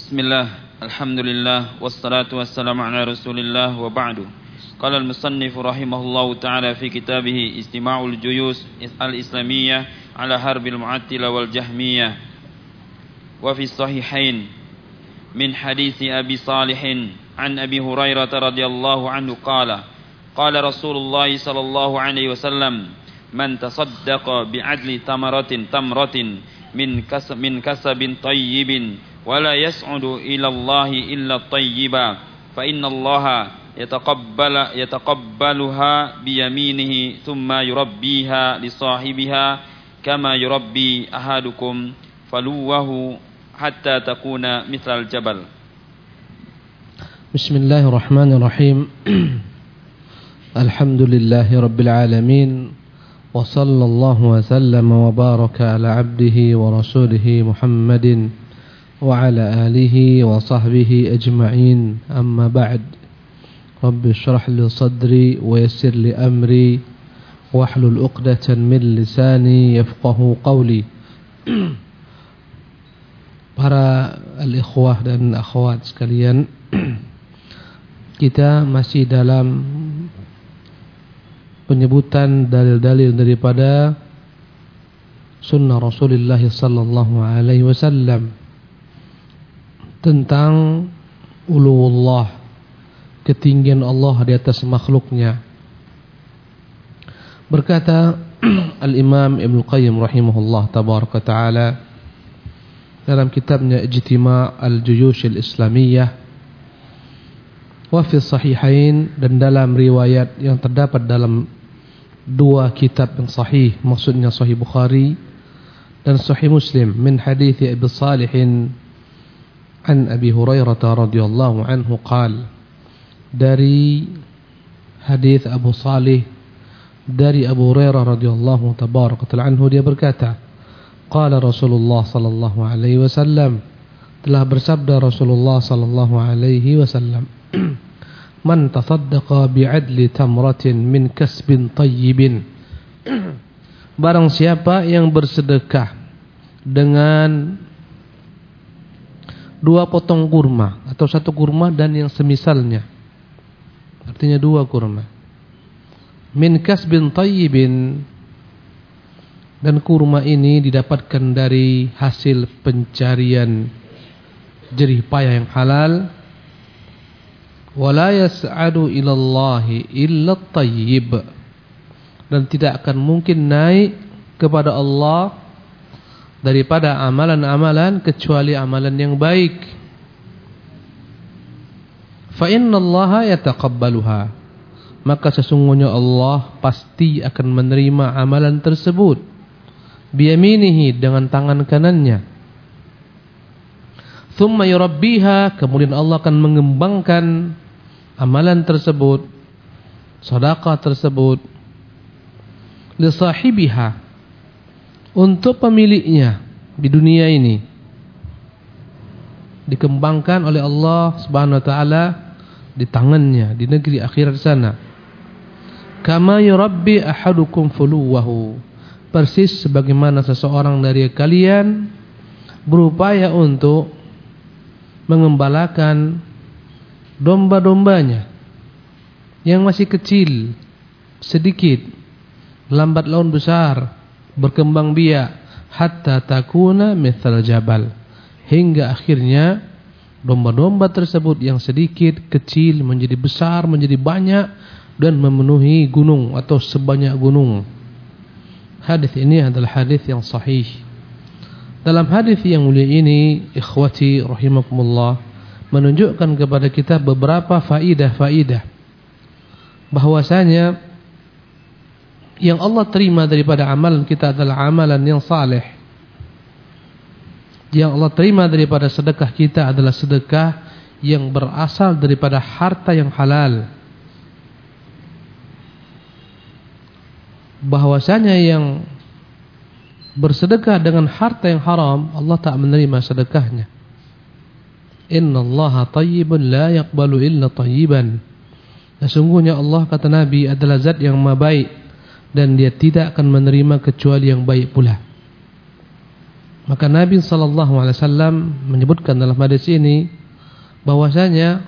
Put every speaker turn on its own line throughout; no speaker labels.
بسم الله الحمد لله والصلاة والسلام على رسول الله وبعد. قال المصنف رحمه الله تعالى في كتابه استماع الجيوش الإسلامية على حرب المعتلة والجهمية. وفي الصحيحين من حديث أبي صالح عن أبي هريرة رضي الله عنه قال قال رسول الله صلى الله عليه وسلم من تصدق بعدل تمرة تمرة من كسب, من كسب طيب ولا يسعد إلى الله إلا الطيبا فإن الله يتقبل يتقبلها بيمينه ثم يربيها لصاحبها كما يربي أحدكم فلوه حتى تكون مثل الجبل.
بسم الله الرحمن الرحيم. الحمد لله رب العالمين وصلى الله وسلم وبارك على عبده ورسوله محمد وعلى آله وصحبه أجمعين أما بعد رب اشرح لي صدري ويسر لي أمري واحلل عقدة من لساني يفقه قولي Para al-ikhwah dan akhwat sekalian Kita masih dalam Penyebutan dalil-dalil daripada Sunnah Rasulullah sallallahu alaihi wasallam Tentang Uluwullah Ketinggian Allah di atas makhluknya. Berkata Al-Imam Ibn Qayyim rahimahullah tabaraka ta'ala dalam kitabnya Ijtima' al-Juyush al-Islamiyah wa fi sahihain dan dalam riwayat yang terdapat dalam dua kitab yang sahih maksudnya sahih Bukhari dan sahih Muslim min hadis Abi Salih an Abi Hurairah radhiyallahu anhu qala dari hadis Abu Salih dari Abu Hurairah radhiyallahu tabaraka anhu dia berkata Qala Rasulullah sallallahu alaihi wasallam telah bersabda Rasulullah sallallahu alaihi wasallam Man tasaddaqa bi'adli tamratin min kasbin tayyibin. Barang siapa yang bersedekah dengan dua potong kurma atau satu kurma dan yang semisalnya. Artinya dua kurma. Min kasbin tayyibin. Dan kurma ini didapatkan dari hasil pencarian jerih payah yang halal. Wala yas'adu ilallahi illa tayyib. Dan tidak akan mungkin naik kepada Allah daripada amalan-amalan kecuali amalan yang baik. Fa innallaha yataqabbaluha. Maka sesungguhnya Allah pasti akan menerima amalan tersebut. Biyaminihi dengan tangan kanannya. Thumma yurabbiha, kemudian Allah akan mengembangkan amalan tersebut, sedekah tersebut li sahibiha untuk pemiliknya di dunia ini. Dikembangkan oleh Allah Subhanahu wa taala di tangannya di negeri akhirat sana. Kama yurabbi ahadukum fuluwahu persis sebagaimana seseorang dari kalian berupaya untuk mengembalakan domba-dombanya yang masih kecil sedikit lambat laun besar berkembang biak hatta takuna mithal jabal. Hingga akhirnya domba-domba tersebut yang sedikit kecil menjadi besar menjadi banyak dan memenuhi gunung atau sebanyak gunung. Hadis ini adalah hadis yang sahih. Dalam hadis yang mulia ini, ikhwati rahimakumullah, menunjukkan kepada kita beberapa faidah-faidah. Bahwasanya yang Allah terima daripada amalan kita adalah amalan yang saleh. Yang Allah terima daripada sedekah kita adalah sedekah yang berasal daripada harta yang halal. bahwasanya yang bersedekah dengan harta yang haram Allah tak menerima sedekahnya. Inna Allah tayyibun la yaqbalu illa tayyiban. Sesungguhnya Allah kata Nabi adalah zat yang maha baik dan dia tidak akan menerima kecuali yang baik pula. Maka Nabi sallallahu alaihi wasallam menyebutkan dalam hadis ini bahwasanya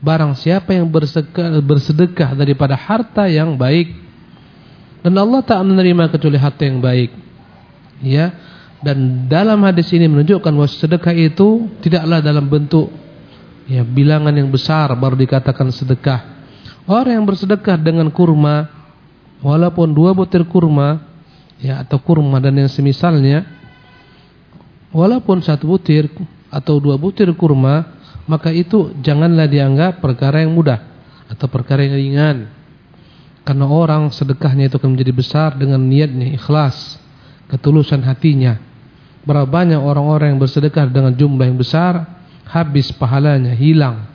barang siapa yang bersedekah, daripada harta yang baik dan Allah tak menerima kecuali harta yang baik. Ya. Dan dalam hadis ini menunjukkan bahwa sedekah itu tidaklah dalam bentuk ya bilangan yang besar baru dikatakan sedekah. Orang yang bersedekah dengan kurma walaupun dua butir kurma ya atau kurma dan yang semisalnya walaupun satu butir atau dua butir kurma maka itu janganlah dianggap perkara yang mudah atau perkara yang ringan. Karena orang sedekahnya itu akan menjadi besar dengan niatnya ikhlas ketulusan hatinya. Berapa banyak orang-orang yang bersedekah dengan jumlah yang besar habis pahalanya hilang.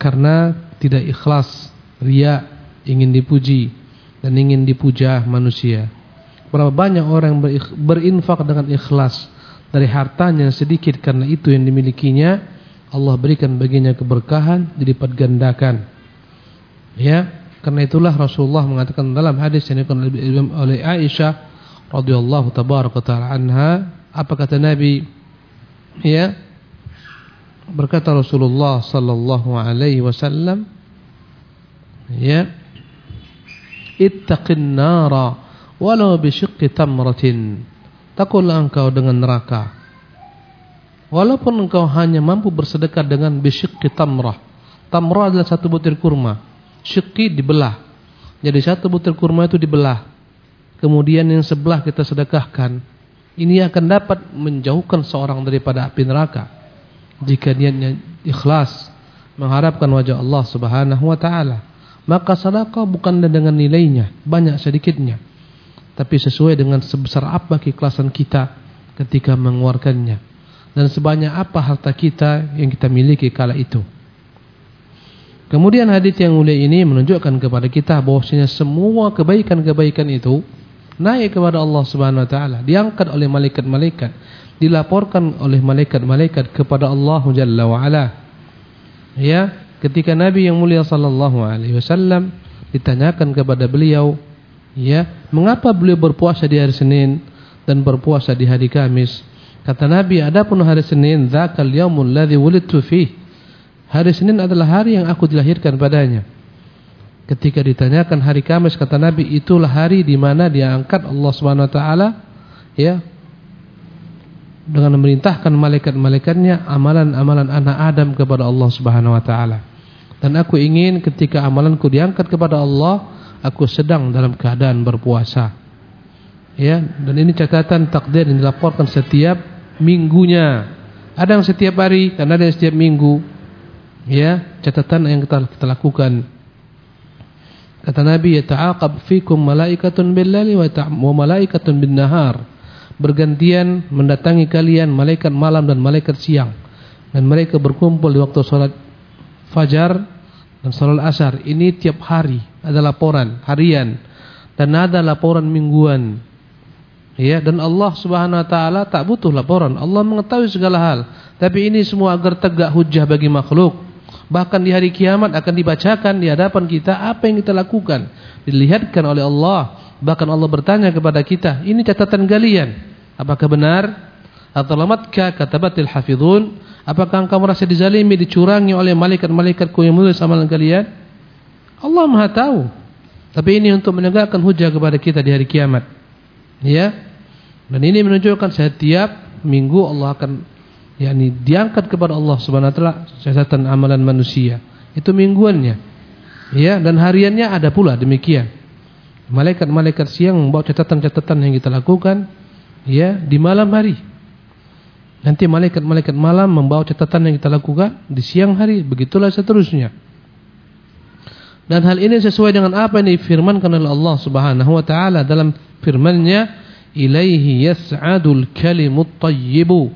Karena tidak ikhlas ria ingin dipuji dan ingin dipuja manusia Berapa banyak orang berinfak dengan ikhlas dari hartanya sedikit karena itu yang dimilikinya Allah berikan baginya keberkahan dilipat gandakan. Ya, karena itulah Rasulullah mengatakan dalam hadis yang dikutip oleh Aisyah radhiyallahu tabaraka taala anha, apa kata Nabi? Ya. Berkata Rasulullah sallallahu alaihi wasallam, ya. Ittaqin nara walau bisyiqqi tamratin. Takutlah engkau dengan neraka. Walaupun engkau hanya mampu bersedekah dengan bisyiqqi tamrah. Tamrah adalah satu butir kurma. Syiqqi dibelah. Jadi satu butir kurma itu dibelah. Kemudian yang sebelah kita sedekahkan. Ini akan dapat menjauhkan seorang daripada api neraka. Jika niatnya ikhlas mengharapkan wajah Allah Subhanahu wa taala. Maka sedekah bukanlah dengan nilainya, banyak sedikitnya. Tapi sesuai dengan sebesar apa keikhlasan kita ketika mengeluarkannya. Dan sebanyak apa harta kita yang kita miliki kala itu. Kemudian hadis yang mulia ini menunjukkan kepada kita bahwasanya semua kebaikan-kebaikan itu naik kepada Allah Subhanahu wa taala, diangkat oleh malaikat-malaikat, dilaporkan oleh malaikat-malaikat kepada Allah Jalla wa ala. Ya, ketika Nabi yang mulia sallallahu alaihi wasallam ditanyakan kepada beliau Ya, mengapa beliau berpuasa di hari Senin dan berpuasa di hari Kamis? Kata Nabi, adapun hari Senin, dzakal yaumul ladzi wulidtu fih. Hari Senin adalah hari yang aku dilahirkan padanya. Ketika ditanyakan hari Kamis, kata Nabi, itulah hari di mana dia angkat Allah Subhanahu wa taala ya dengan memerintahkan malaikat-malaikatnya amalan-amalan anak Adam kepada Allah Subhanahu wa taala. Dan aku ingin ketika amalanku diangkat kepada Allah, aku sedang dalam keadaan berpuasa. Ya, dan ini catatan takdir yang dilaporkan setiap minggunya. Ada yang setiap hari, dan ada yang setiap minggu. Ya, catatan yang kita, kita lakukan. Kata Nabi, "Yata'aqab fikum malaikatun bil-laili wa malaikatun bin-nahar." Bergantian mendatangi kalian malaikat malam dan malaikat siang. Dan mereka berkumpul di waktu salat fajar dan salat asar. Ini tiap hari ada laporan harian dan ada laporan mingguan. Ya, dan Allah Subhanahu wa taala tak butuh laporan. Allah mengetahui segala hal. Tapi ini semua agar tegak hujah bagi makhluk. Bahkan di hari kiamat akan dibacakan di hadapan kita apa yang kita lakukan. Dilihatkan oleh Allah. Bahkan Allah bertanya kepada kita, ini catatan kalian. Apakah benar? Atau katabatil hafizun? Apakah engkau merasa dizalimi, dicurangi oleh malaikat-malaikatku yang menulis amalan kalian? Allah Maha tahu. Tapi ini untuk menegakkan hujah kepada kita di hari kiamat. Ya. Dan ini menunjukkan setiap minggu Allah akan yakni diangkat kepada Allah Subhanahu wa taala catatan amalan manusia. Itu mingguannya. Ya, dan hariannya ada pula demikian. Malaikat-malaikat siang membawa catatan-catatan yang kita lakukan ya di malam hari. Nanti malaikat-malaikat malam membawa catatan yang kita lakukan di siang hari, begitulah seterusnya. Dan hal ini sesuai dengan apa yang difirmankan oleh Allah Subhanahu wa taala dalam firman-Nya, "Ilaihi yas'adul kalimut thayyibu."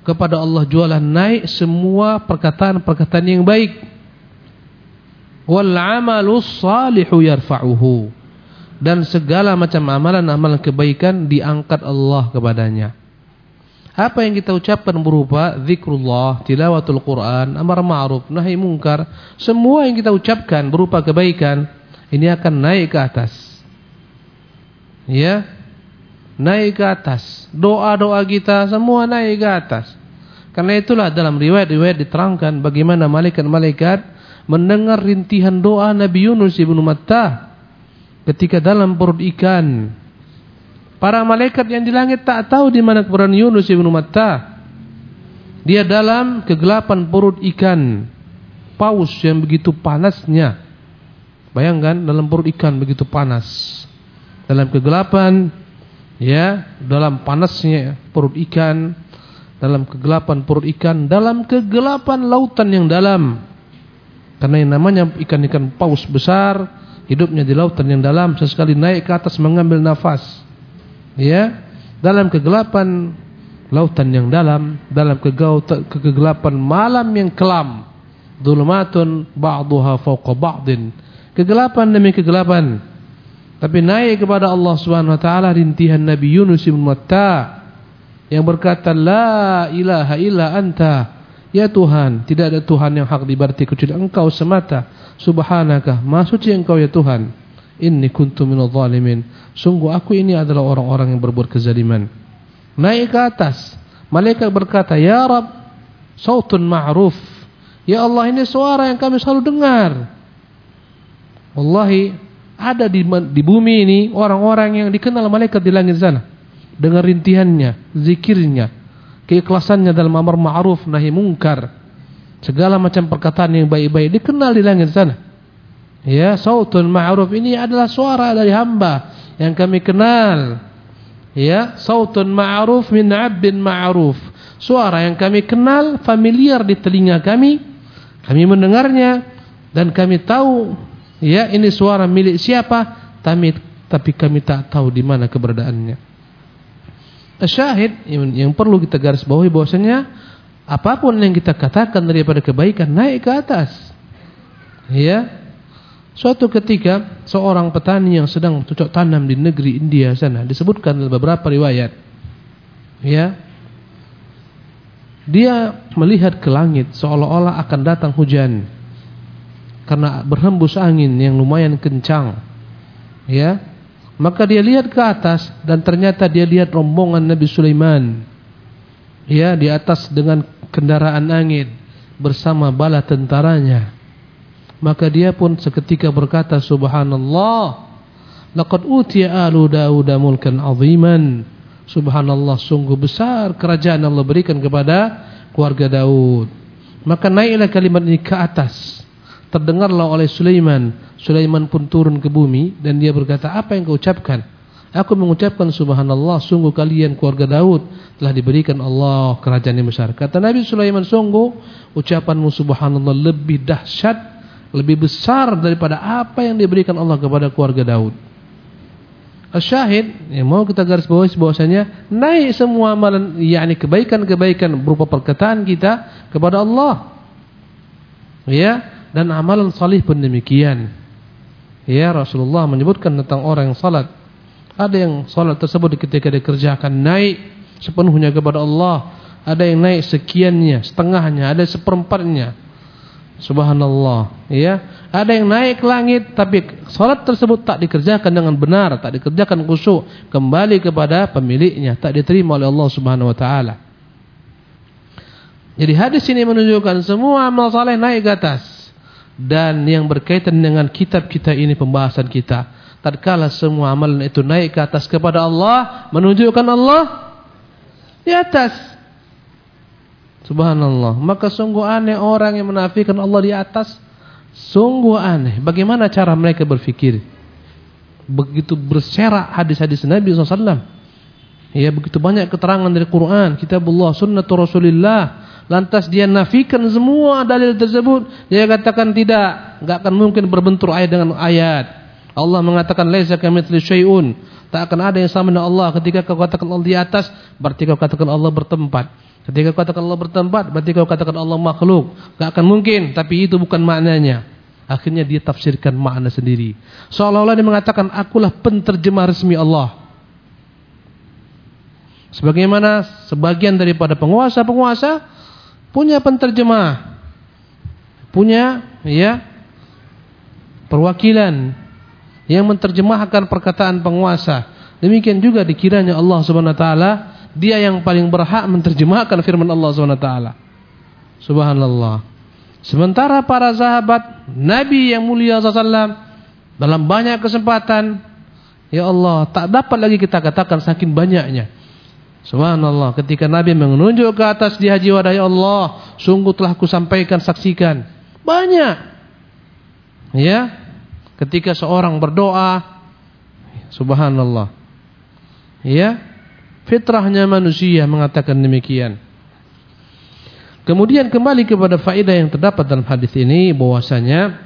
Kepada Allah jualah naik semua perkataan-perkataan yang baik. Wal 'amalus salihu yarfa'uhu. Dan segala macam amalan-amalan kebaikan diangkat Allah kepadanya. Apa yang kita ucapkan berupa zikrullah, tilawatul Quran, amar ma'ruf, nahi mungkar, semua yang kita ucapkan berupa kebaikan ini akan naik ke atas. Ya. naik ke atas. Doa-doa kita semua naik ke atas. Karena itulah dalam riwayat-riwayat diterangkan bagaimana malaikat-malaikat mendengar rintihan doa Nabi Yunus ibnu Matta ketika dalam perut ikan. Para malaikat yang di langit tak tahu di mana keberadaan Yunus ibnu Matta. Dia dalam kegelapan perut ikan paus yang begitu panasnya. Bayangkan dalam perut ikan begitu panas. Dalam kegelapan ya, dalam panasnya perut ikan dalam kegelapan perut ikan, dalam kegelapan lautan yang dalam. Karena yang namanya ikan-ikan paus besar, hidupnya di lautan yang dalam, sesekali naik ke atas mengambil nafas. Ya, dalam kegelapan lautan yang dalam, dalam kegelapan malam yang kelam. Dhulumatun ba'daha fawqa ba'din. Kegelapan demi kegelapan. Tapi naik kepada Allah Subhanahu wa taala rintihan Nabi Yunus bin Matta yang berkata la ilaha illa anta ya Tuhan tidak ada Tuhan yang hak diibadati kecuali Engkau semata subhanaka maha suci Engkau ya Tuhan inni kuntu minadh dhalimin sungguh aku ini adalah orang-orang yang berbuat kezaliman. Naik ke atas. Malaikat berkata ya rab sautun ma'ruf. Ya Allah ini suara yang kami selalu dengar. Wallahi ada di, di bumi ini orang-orang yang dikenal malaikat di langit sana. Dengan rintihannya, zikirnya, keikhlasannya dalam amar ma'ruf nahi mungkar, segala macam perkataan yang baik-baik dikenal di langit sana. Ya, sautun ma'ruf ini adalah suara dari hamba yang kami kenal. Ya, sautun ma'ruf min 'abdin ma'ruf. Suara yang kami kenal, familiar di telinga kami. Kami mendengarnya dan kami tahu ya ini suara milik siapa, tapi tapi kami tak tahu di mana keberadaannya. Syahid yang perlu kita garis bawahi bahwasanya apa pun yang kita katakan daripada kebaikan naik ke atas. Ya. Suatu ketika seorang petani yang sedang cocok tanam di negeri India sana disebutkan dalam beberapa riwayat. Ya. Dia melihat ke langit seolah-olah akan datang hujan. Karena berhembus angin yang lumayan kencang. Ya. Maka dia lihat ke atas dan ternyata dia lihat rombongan Nabi Sulaiman. Ya, di atas dengan kendaraan angin bersama bala tentaranya. Maka dia pun seketika berkata subhanallah laqad utiya alu daud mulkan aziman. Subhanallah sungguh besar kerajaan Allah berikan kepada keluarga Daud. Maka naiklah kalimat ini ke atas. Terdengarlah oleh Sulaiman Sulaiman pun turun ke bumi dan dia berkata, "Apa yang kau ucapkan?" Aku mengucapkan subhanallah, sungguh kalian keluarga Daud telah diberikan Allah kerajaan yang besar. Kata Nabi Sulaiman, sungguh ucapanmu subhanallah lebih dahsyat, lebih besar daripada apa yang diberikan Allah kepada keluarga Daud. Syahid, yang mau kita garis bawahi bahwasanya naik semua amalan yakni kebaikan-kebaikan berupa perkataan kita kepada Allah. Ya, dan amalan salih pun demikian. Ya Rasulullah menyebutkan tentang orang yang salat. Ada yang salat tersebut ketika dikerjakan naik sepenuhnya kepada Allah. Ada yang naik sekiannya, setengahnya, ada seperempatnya. Subhanallah, ya. Ada yang naik langit tapi salat tersebut tak dikerjakan dengan benar, tak dikerjakan khusyuk, kembali kepada pemiliknya, tak diterima oleh Allah Subhanahu wa taala. Jadi hadis ini menunjukkan semua amal saleh naik ke atas. Dan yang berkaitan dengan kitab kita ini pembahasan kita. Tatkala semua amalan itu naik ke atas kepada Allah menunjukkan Allah di atas subhanallah. Maka sungguh aneh orang yang menafikan Allah di atas. Sungguh aneh. Bagaimana cara mereka berfikir? Begitu berserak hadis-hadis Nabi SAW ya begitu banyak keterangan dari Quran kitabullah sunnatul rasulillah. Lantas dia nafikan semua dalil tersebut. Dia katakan tidak enggak akan mungkin berbentur ayat dengan ayat. Allah mengatakan laisa kamitsli syai'un. Tak akan ada yang sama dengan Allah ketika kau katakan Allah di atas berarti kau katakan Allah bertempat ketika kau katakan Allah bertempat berarti kau katakan Allah makhluk. Enggak akan mungkin tapi itu bukan maknanya. Akhirnya dia tafsirkan makna sendiri. Seolah-olah dia mengatakan akulah penterjemah resmi Allah. Sebagaimana sebagian daripada penguasa-penguasa punya penterjemah, punya ya perwakilan yang menerjemahkan perkataan penguasa. Demikian juga dikiranya Allah Subhanahu wa taala dia yang paling berhak menerjemahkan firman Allah taala. Subhanallah. Sementara para sahabat Nabi yang mulia sallallahu dalam banyak kesempatan ya Allah tak dapat lagi kita katakan saking banyaknya. Subhanallah ketika Nabi menunjuk ke atas di haji wada ya Allah sungguh telah kusampaikan saksikan banyak ya ketika seorang berdoa subhanallah ya fitrahnya manusia mengatakan demikian kemudian kembali kepada faedah yang terdapat dalam hadis ini bahwasanya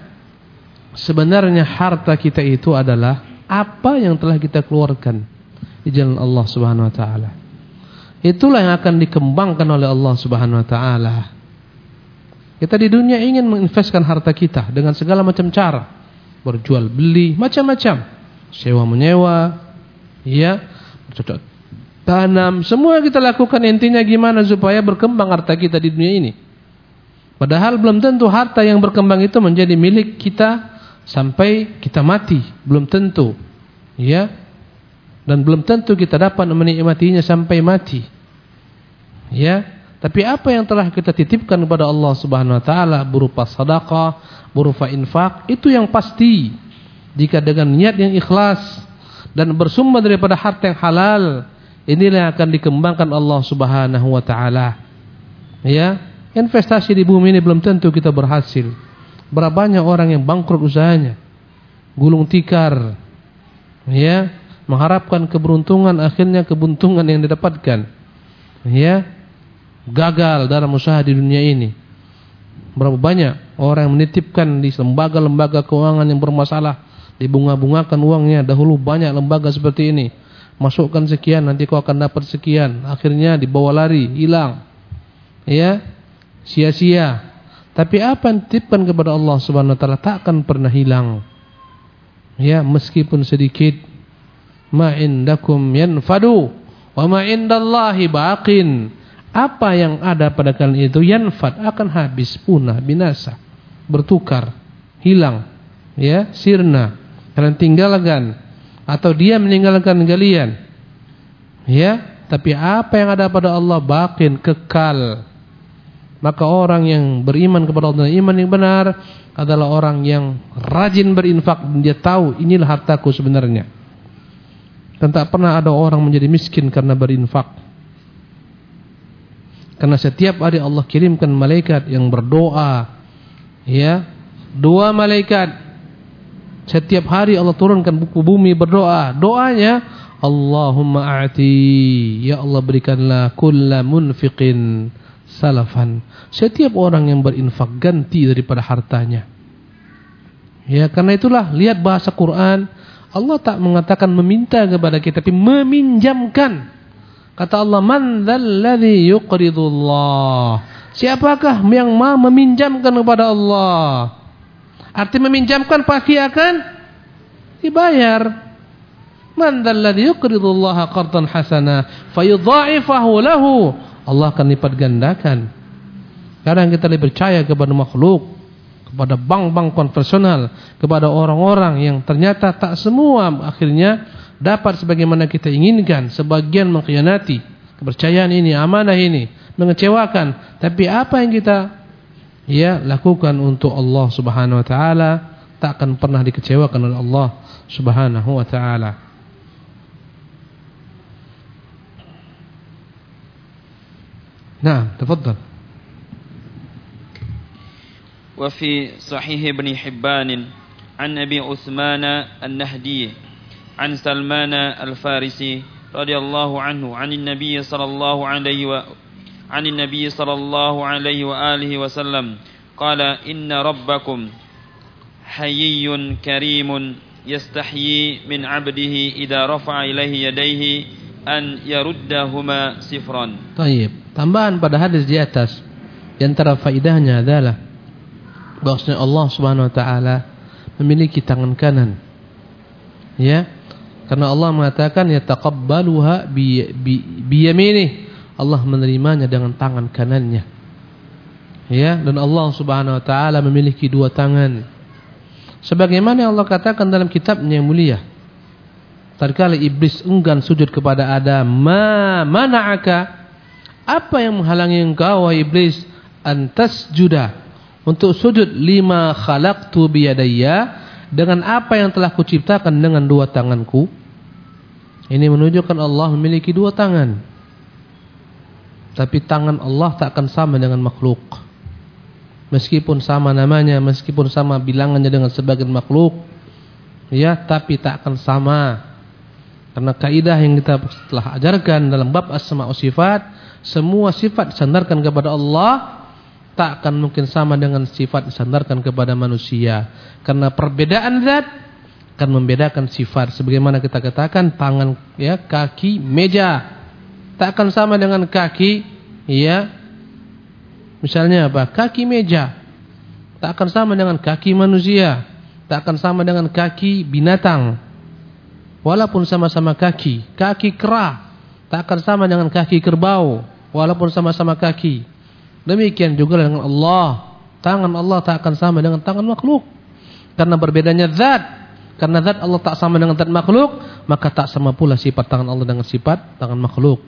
sebenarnya harta kita itu adalah apa yang telah kita keluarkan di jalan Allah Subhanahu wa taala Itulah yang akan dikembangkan oleh Allah Subhanahu wa taala. Kita di dunia ingin menginvestkan harta kita dengan segala macam cara. Berjual beli, macam-macam. Sewa menyewa, ya, bercocok tanam, semua kita lakukan intinya gimana supaya berkembang harta kita di dunia ini. Padahal belum tentu harta yang berkembang itu menjadi milik kita sampai kita mati, belum tentu. Ya, dan belum tentu kita dapat menikmatinya sampai mati. Ya, tapi apa yang telah kita titipkan kepada Allah Subhanahu wa taala berupa sedekah, berupa infak, itu yang pasti. Jika dengan niat yang ikhlas dan bersumber daripada harta yang halal, inilah yang akan dikembangkan Allah Subhanahu wa taala. Ya, investasi di bumi ini belum tentu kita berhasil. Berapa banyak orang yang bangkrut usahanya? Gulung tikar. Ya, mengharapkan keberuntungan akhirnya kebuntungan yang didapatkan ya gagal dalam usaha di dunia ini berapa banyak orang yang menitipkan di lembaga-lembaga keuangan yang bermasalah dibunga-bungakan uangnya dahulu banyak lembaga seperti ini masukkan sekian nanti kau akan dapat sekian. Akhirnya dibawa lari hilang. Ya sia-sia. Tapi apa yang dititipkan kepada Allah Subhanahu wa taala tak akan pernah hilang. Ya meskipun sedikit. Ma indakum yanfadu wa ma indallahi baqin. Apa yang ada pada kalian itu yanfad akan habis punah binasa bertukar hilang. Ya sirna. Kalian tinggalkan atau dia meninggalkan kalian ya tapi apa yang ada pada Allah baqin kekal maka orang yang beriman kepada Allah iman yang benar adalah orang yang rajin berinfak dan dia tahu inilah hartaku sebenarnya dan tak pernah ada orang menjadi miskin karena berinfak. Karena setiap hari Allah kirimkan malaikat yang berdoa. Ya, dua malaikat. Setiap hari Allah turunkan buku bumi berdoa. Doanya, Allahumma a'ti. Ya Allah berikanlah kulla munfiqin salafan. Setiap orang yang berinfak ganti daripada hartanya. Ya, karena itulah lihat bahasa Quran Allah tak mengatakan meminta kepada kita tapi meminjamkan. Kata Allah, "Man dzalladzi yuqridullah?" Siapakah yang mau meminjamkan kepada Allah? Arti meminjamkan pasti akan dibayar. Man dzalladzi yuqridullaha qardan hasana fayudha'ifahu lahu. Allah akan lipat gandakan. Kadang kita lebih percaya kepada makhluk kepada bank-bank konvensional, kepada orang-orang yang ternyata tak semua akhirnya dapat sebagaimana kita inginkan, sebagian mengkhianati kepercayaan ini, amanah ini, mengecewakan. Tapi apa yang kita ya lakukan untuk Allah Subhanahu wa taala tak akan pernah dikecewakan oleh Allah Subhanahu wa taala. Nah, tafadhal.
وفي صحيح ابن حبان عن أبي عثمان النهدي عن سلمان الفارسي رضي الله عنه عن النبي صلى الله عليه و عن النبي صلى الله عليه وآله وسلم قال إن ربكم حيي كريم يستحيي من عبده إذا رفع إليه يديه أن يردهما صفرا
طيب tambahan pada hadis di atas di antara faidahnya adalah bahwasanya Allah Subhanahu wa taala memiliki tangan kanan. Ya. Karena Allah mengatakan ya taqabbaluha bi, bi, bi yaminih. Allah menerimanya dengan tangan kanannya. Ya, dan Allah Subhanahu wa taala memiliki dua tangan. Sebagaimana Allah katakan dalam kitabnya yang mulia. tatkala iblis enggan sujud kepada Adam ma mana'aka apa yang menghalangi engkau wahai iblis antas juda untuk sujud lima khalaqtu biyadayya dengan apa yang telah kuciptakan dengan dua tanganku ini menunjukkan Allah memiliki dua tangan tapi tangan Allah tak akan sama dengan makhluk. Meskipun sama namanya meskipun sama bilangannya dengan sebagian makhluk ya tapi tak akan sama. Karena kaidah yang kita telah ajarkan dalam bab asma sifat, semua sifat disandarkan kepada Allah tak akan mungkin sama dengan sifat disandarkan kepada manusia. Karena perbedaan zat akan membedakan sifat. Sebagaimana kita katakan tangan ya kaki meja tak akan sama dengan kaki ya misalnya apa kaki meja tak akan sama dengan kaki manusia tak akan sama dengan kaki binatang walaupun sama-sama kaki, kaki kera tak akan sama dengan kaki kerbau walaupun sama-sama kaki. Demikian juga dengan Allah. Tangan Allah tak akan sama dengan tangan makhluk. Karena berbedanya zat. Karena zat Allah tak sama dengan zat makhluk, maka tak sama pula sifat tangan Allah dengan sifat tangan makhluk.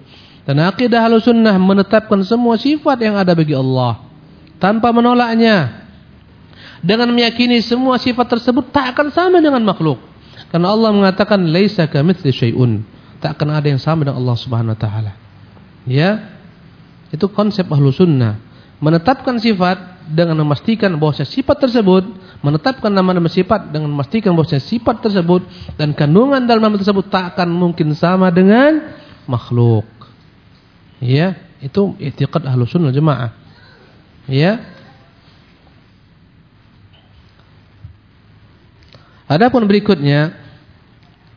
Dan akidah Ahlussunnah menetapkan semua sifat yang ada bagi Allah tanpa menolaknya. Dengan meyakini semua sifat tersebut tak akan sama dengan makhluk. Karena Allah mengatakan laisa kamitsli syai'un. Tak akan ada yang sama dengan Allah Subhanahu wa taala. Ya. Itu konsep ahlu sunnah. Menetapkan sifat dengan memastikan bahwa sifat tersebut, menetapkan nama-nama sifat dengan memastikan bahwa sifat tersebut dan kandungan dalam nama tersebut tak akan mungkin sama dengan makhluk. Ya, itu i'tiqad ahlu sunnah jemaah. Ya. Adapun berikutnya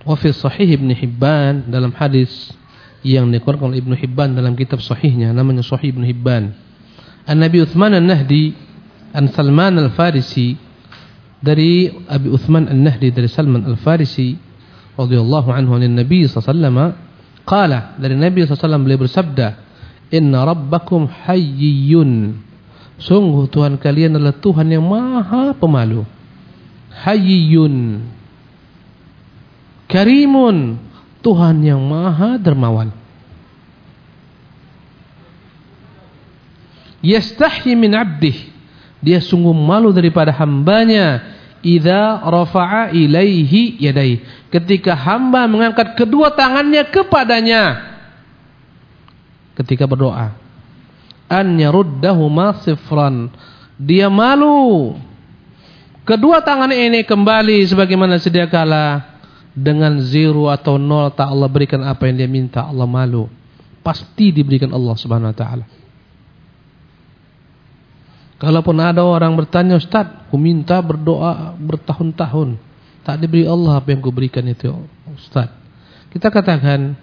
wa fi sahih Ibnu Hibban dalam hadis yang dikeluarkan oleh Ibnu Hibban dalam kitab sahihnya namanya Sahih Ibnu Hibban. An Nabi Utsman An-Nahdi an Salman Al-Farisi dari Abi Utsman An-Nahdi dari Salman Al-Farisi radhiyallahu anhu an Nabi sallallahu alaihi wasallam qala dari Nabi wasallam beliau bersabda inna rabbakum hayyun sungguh Tuhan kalian adalah Tuhan yang maha pemalu. Hayyun karimun. Tuhan yang maha dermawan. Yastahyi min abdih. Dia sungguh malu daripada hambanya. Idza rafa'a ilaihi yadai ketika hamba mengangkat kedua tangannya kepadanya. Ketika berdoa. An yaruddahuma sifran. Dia malu. Kedua tangan ini kembali sebagaimana sedia kala. Dengan zero atau nol tak Allah berikan apa yang dia minta. Allah malu. Pasti diberikan Allah Subhanahu wa taala. Kalaupun ada orang bertanya, "Ustaz, aku minta berdoa bertahun-tahun, tak diberi Allah apa yang ku berikan itu, Ustaz." Kita katakan,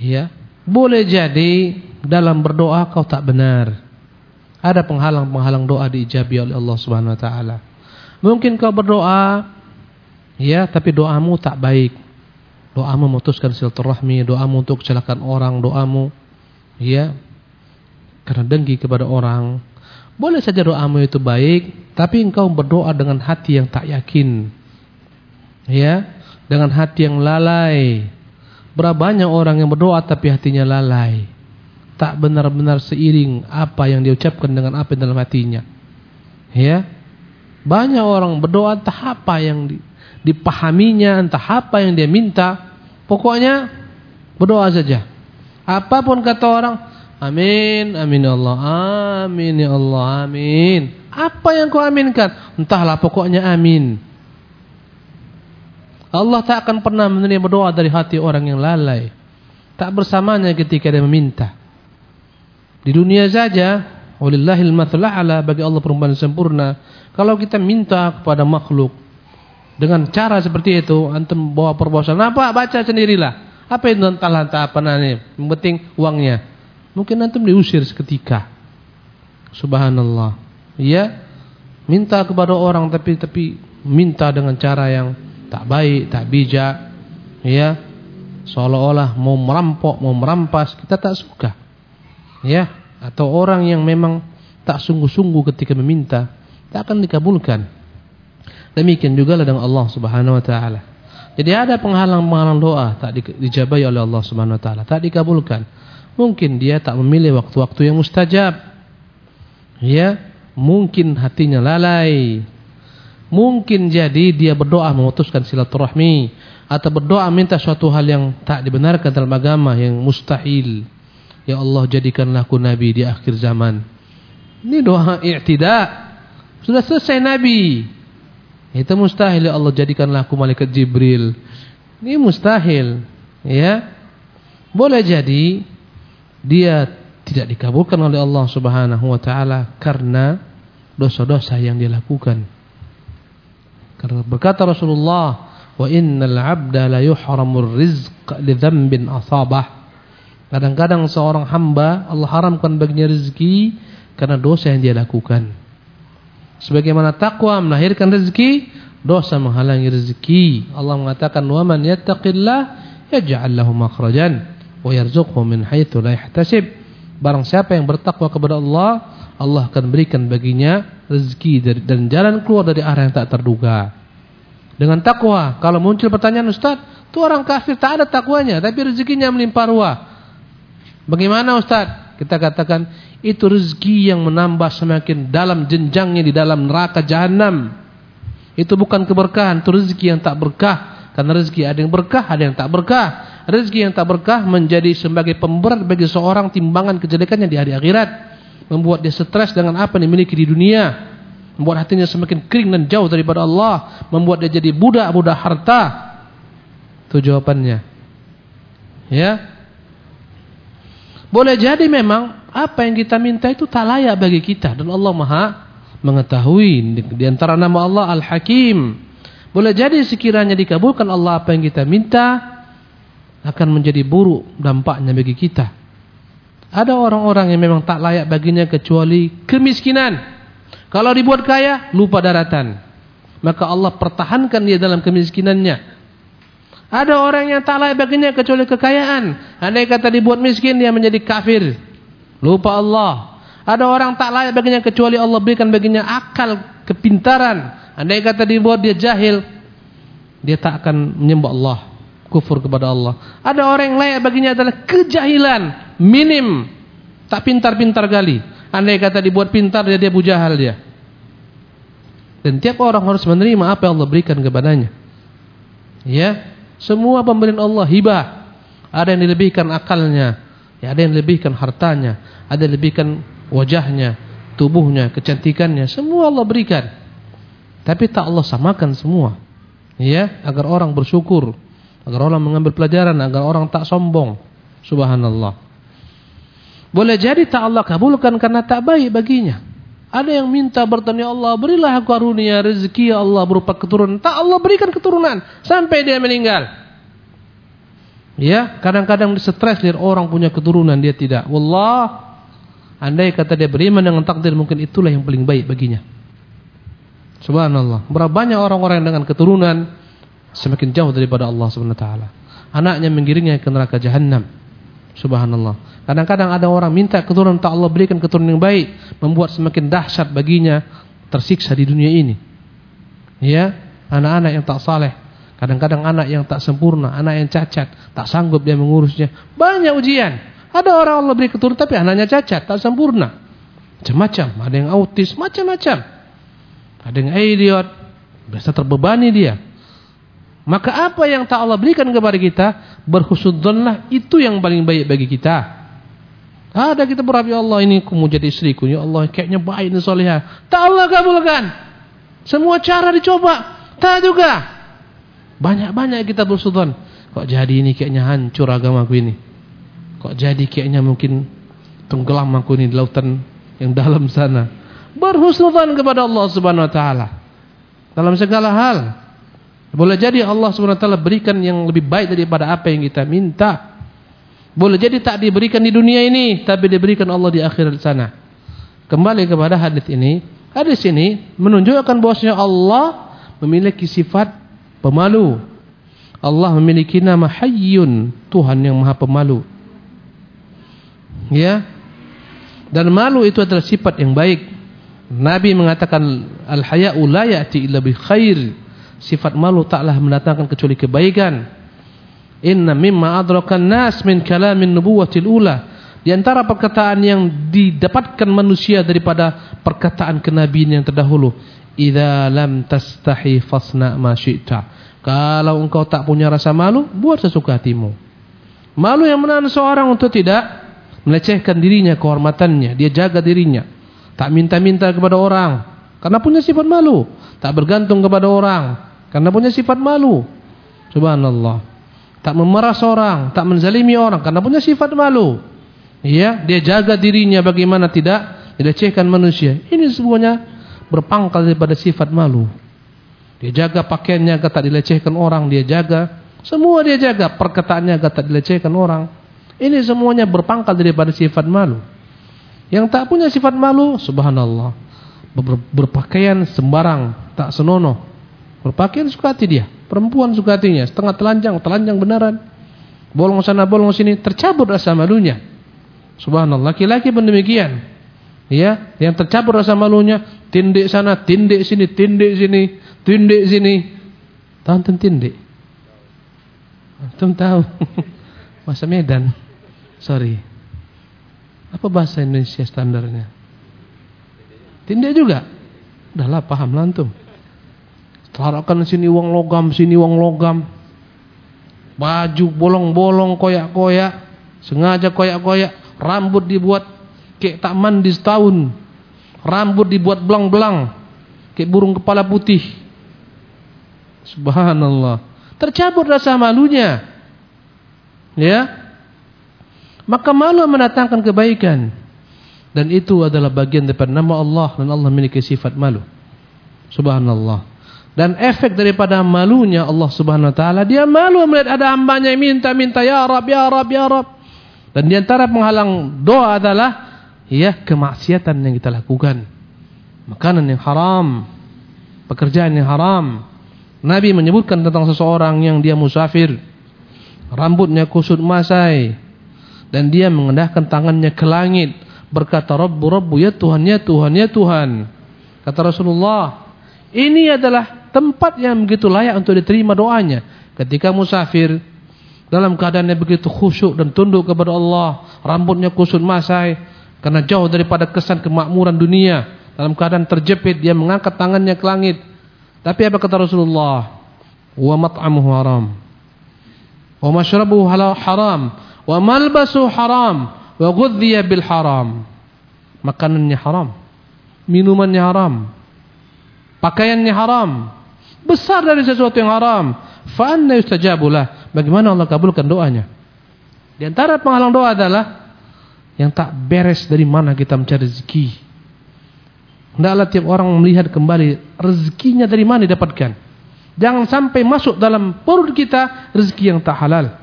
ya, boleh jadi dalam berdoa kau tak benar. Ada penghalang-penghalang doa diijabi oleh Allah Subhanahu wa taala. Mungkin kau berdoa ya, tapi doamu tak baik. Doamu memutuskan silaturahmi, doamu untuk kecelakaan orang, doamu ya karena dengki kepada orang. Boleh saja doamu itu baik, tapi engkau berdoa dengan hati yang tak yakin. Ya, dengan hati yang lalai. Berapa banyak orang yang berdoa tapi hatinya lalai. Tak benar-benar seiring apa yang diucapkan dengan apa dalam hatinya. Ya, banyak orang berdoa entah apa yang dipahaminya, entah apa yang dia minta. Pokoknya berdoa saja. Apa pun kata orang, amin, amin ya Allah, amin ya Allah, amin. Apa yang kau aminkan? Entahlah pokoknya amin. Allah tak akan pernah menerima doa dari hati orang yang lalai. Tak bersamanya ketika dia meminta. Di dunia saja, walillahil matsul bagi Allah perumpamaan sempurna kalau kita minta kepada makhluk dengan cara seperti itu, antum bawa perbosan apa? Baca sendirilah. Apa itu entah apa nanti? Yang penting uangnya. Mungkin antum diusir seketika. Subhanallah. Ya, minta kepada orang tapi tapi minta dengan cara yang tak baik, tak bijak. Ya, seolah-olah mau merampok, mau merampas, kita tak suka. Ya, atau orang yang memang tak sungguh-sungguh ketika meminta tak akan dikabulkan. Demikian juga dengan Allah Subhanahu wa taala. Jadi ada penghalang-penghalang doa tak dijabai oleh Allah Subhanahu wa taala, tak dikabulkan. Mungkin dia tak memilih waktu-waktu yang mustajab. Ya, mungkin hatinya lalai. Mungkin jadi dia berdoa memutuskan silaturahmi atau berdoa minta suatu hal yang tak dibenarkan dalam agama yang mustahil. Ya Allah jadikanlah aku nabi di akhir zaman. Ini doa i'tida. Sudah selesai nabi. Itu mustahil ya Allah jadikanlah aku malaikat Jibril. Ini mustahil. Ya. Boleh jadi dia tidak dikabulkan oleh Allah Subhanahu wa taala karena dosa-dosa yang dia lakukan. Karena berkata Rasulullah, "Wa innal 'abda la yuhramur rizq li dzambin asabah." Kadang-kadang seorang hamba Allah haramkan baginya rezeki karena dosa yang dia lakukan. Sebagaimana takwa melahirkan rezeki, dosa menghalangi rezeki. Allah mengatakan, "Wa man yattaqillah yaj'al lahu makhrajan wa yarzuqhu min haitsu la yahtasib." Barang siapa yang bertakwa kepada Allah, Allah akan berikan baginya rezeki dan jalan keluar dari arah yang tak terduga. Dengan takwa, kalau muncul pertanyaan, "Ustaz, itu orang kafir tak ada takwanya, tapi rezekinya melimpah ruah." Bagaimana Ustaz? Kita katakan itu rezeki yang menambah semakin dalam jenjangnya di dalam neraka jahanam. Itu bukan keberkahan, itu rezeki yang tak berkah. Karena rezeki ada yang berkah, ada yang tak berkah. Rezeki yang tak berkah menjadi sebagai pemberat bagi seorang timbangan kejelekannya di hari akhirat. Membuat dia stres dengan apa yang dimiliki di dunia. Membuat hatinya semakin kering dan jauh daripada Allah. Membuat dia jadi budak-budak harta. Itu jawabannya. Ya. Boleh jadi memang apa yang kita minta itu tak layak bagi kita dan Allah Maha mengetahui di antara nama Allah Al-Hakim. Boleh jadi sekiranya dikabulkan Allah apa yang kita minta akan menjadi buruk dampaknya bagi kita. Ada orang-orang yang memang tak layak baginya kecuali kemiskinan. Kalau dibuat kaya, lupa daratan. Maka Allah pertahankan dia dalam kemiskinannya. Ada orang yang tak layak baginya kecuali kekayaan. Andai kata dibuat miskin, dia menjadi kafir. Lupa Allah. Ada orang tak layak baginya kecuali Allah berikan baginya akal, kepintaran. Andai kata dibuat dia jahil, dia tak akan menyembah Allah, kufur kepada Allah. Ada orang yang layak baginya adalah kejahilan, minim, tak pintar-pintar kali. Andai kata dibuat pintar dia dia bujahal dia. Dan tiap orang harus menerima apa yang Allah berikan kepadanya. Ya, semua pemberian Allah hibah. Ada yang dilebihkan akalnya, ya ada yang dilebihkan hartanya, ada lebihkan wajahnya, tubuhnya, kecantikannya, semua Allah berikan. Tapi tak Allah samakan semua. Ya, agar orang bersyukur, agar orang mengambil pelajaran, agar orang tak sombong. Subhanallah. Boleh jadi tak Allah kabulkan karena tak baik baginya. Ada yang minta bertanya Allah, berilah karunia rezeki ya Allah berupa keturunan. Tak Allah berikan keturunan sampai dia meninggal. Ya, kadang-kadang stres lihat orang punya keturunan dia tidak. Wallah, andai kata dia beriman dengan takdir mungkin itulah yang paling baik baginya. Subhanallah. Berapa banyak orang-orang dengan keturunan semakin jauh daripada Allah Subhanahu taala. Anaknya menggiringnya ke neraka jahanam. Subhanallah. Kadang-kadang ada orang minta keturunan tak Allah berikan keturunan yang baik, membuat semakin dahsyat baginya tersiksa di dunia ini. Ya, anak-anak yang tak saleh Kadang-kadang anak yang tak sempurna, anak yang cacat, tak sanggup dia mengurusnya. Banyak ujian. Ada orang Allah beri keturunan tapi anaknya cacat, tak sempurna. Macam-macam, ada yang autis, macam-macam. Ada yang idiot, biasa terbebani dia. Maka apa yang tak Allah berikan kepada kita, berhusnudzonlah itu yang paling baik bagi kita. Ada kita berharap ya Allah ini aku mau jadi istriku, ya Allah kayaknya baik ini solehah. Tak Allah kabulkan. Semua cara dicoba, tak juga. Banyak-banyak kita bersudon. Kok jadi ini kayaknya hancur agamaku ini. Kok jadi kayaknya mungkin tenggelam aku ini di lautan yang dalam sana. Berhusnudzan kepada Allah Subhanahu wa taala. Dalam segala hal. Boleh jadi Allah taala berikan yang lebih baik daripada apa yang kita minta. Boleh jadi tak diberikan di dunia ini, tapi diberikan Allah di akhirat sana. Kembali kepada hadis ini, hadis ini menunjukkan bahwasanya Allah memiliki sifat pemalu. Allah memiliki nama Hayyun, Tuhan yang Maha Pemalu. Ya. Dan malu itu adalah sifat yang baik. Nabi mengatakan al-haya'u la ya'ti illa bi. Sifat malu taklah mendatangkan kecuali kebaikan. Inna mimma adrakan nas min kalamin nubuwatil ula. Di antara perkataan yang didapatkan manusia daripada perkataan kenabian yang terdahulu, "Idza lam tastahi fasna ma syi'ta." Kalau engkau tak punya rasa malu, buat sesuka hatimu. Malu yang menahan seorang untuk tidak melecehkan dirinya, kehormatannya, dia jaga dirinya. Tak minta-minta kepada orang karena punya sifat malu, tak bergantung kepada orang karena punya sifat malu. Subhanallah. Tak memeras orang, tak menzalimi orang karena punya sifat malu. Iya, dia jaga dirinya bagaimana tidak dilecehkan manusia. Ini semuanya berpangkal daripada sifat malu. Dia jaga pakaiannya agar tak dilecehkan orang, dia jaga semua dia jaga perkataannya agar tak dilecehkan orang. Ini semuanya berpangkal daripada sifat malu. Yang tak punya sifat malu, subhanallah, ber berpakaian sembarang, tak senonoh. Berpakaian suka hati dia, perempuan suka hatinya, setengah telanjang, telanjang benaran. Bolong sana, bolong sini, tercabut rasa malunya. Subhanallah, laki-laki pun demikian. Ya, yang tercabur rasa malunya, tindik sana, tindik sini, tindik sini, tindik sini. Tahu tindik? Antum tahu? Bahasa Medan. Sorry. Apa bahasa Indonesia standarnya? Tindik juga. Paham lah antum. Taruhkan sini uang logam, sini uang logam. Baju bolong-bolong, koyak-koyak. Sengaja koyak-koyak Rambut dibuat kayak tak mandi setahun. Rambut dibuat belang-belang. Kayak burung kepala putih. Subhanallah. Tercabut rasa malunya. Ya. Maka malu mendatangkan kebaikan. Dan itu adalah bagian daripada nama Allah. Dan Allah memiliki sifat malu. Subhanallah. Dan efek daripada malunya Allah subhanahu wa ta'ala. Dia malu melihat ada hambanya yang minta-minta. Ya Rab, Ya Rab, Ya Rab. Dan di antara penghalang doa adalah ya kemaksiatan yang kita lakukan. Makanan yang haram, pekerjaan yang haram. Nabi menyebutkan tentang seseorang yang dia musafir, rambutnya kusut masai dan dia mengendahkan tangannya ke langit berkata Rabbu Rabbu ya Tuhan ya Tuhan ya Tuhan. Kata Rasulullah, ini adalah tempat yang begitu layak untuk diterima doanya ketika musafir dalam keadaannya begitu khusyuk dan tunduk kepada Allah, rambutnya kusut masai karena jauh daripada kesan kemakmuran dunia. Dalam keadaan terjepit dia mengangkat tangannya ke langit. Tapi apa kata Rasulullah? Wa mat'amuhu haram. Wa mashrabuhu haram. Wa malbasuhu haram. Wa ghudhiya bil haram. Makanannya haram. Minumannya haram. Pakaiannya haram. Besar dari sesuatu yang haram. Fa anna yustajabulah bagaimana Allah kabulkan doanya? Di antara penghalang doa adalah yang tak beres dari mana kita mencari rezeki. Hendaklah tiap orang melihat kembali rezekinya dari mana didapatkan. Jangan sampai masuk dalam perut kita rezeki yang tak halal.